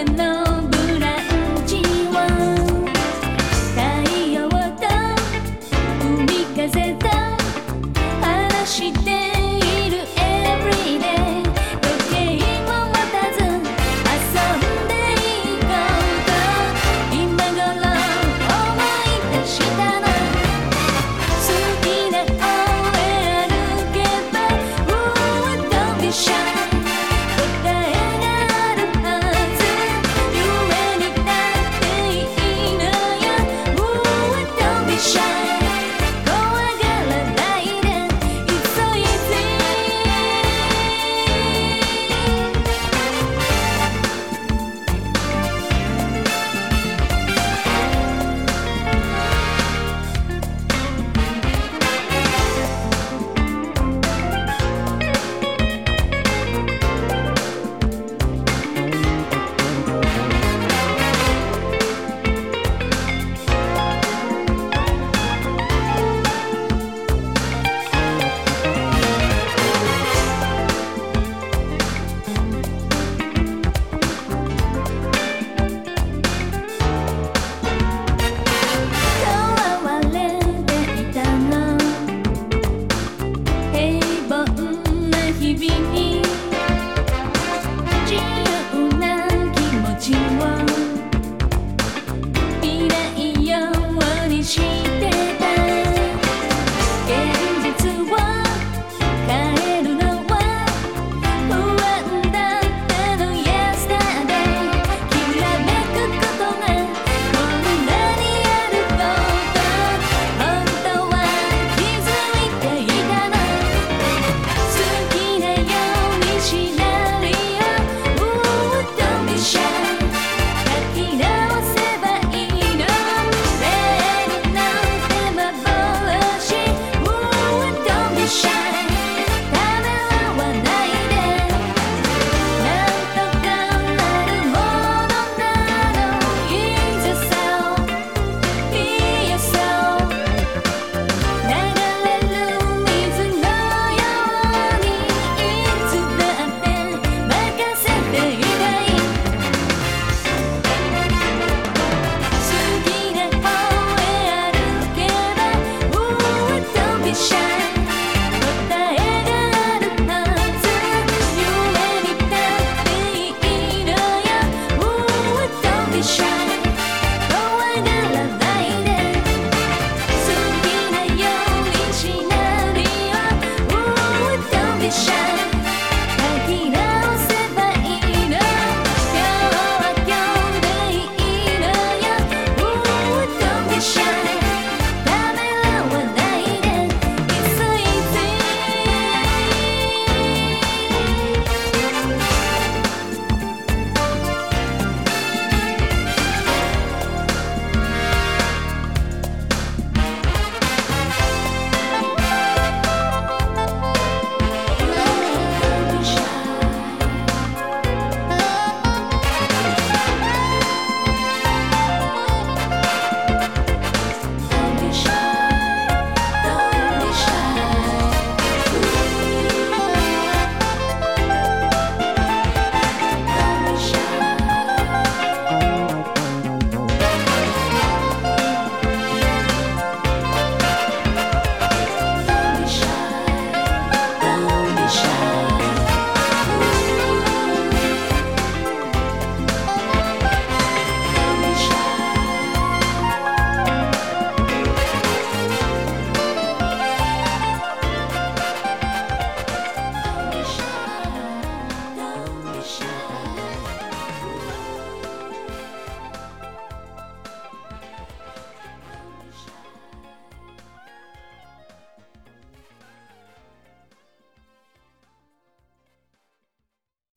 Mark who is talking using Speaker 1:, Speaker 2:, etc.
Speaker 1: and now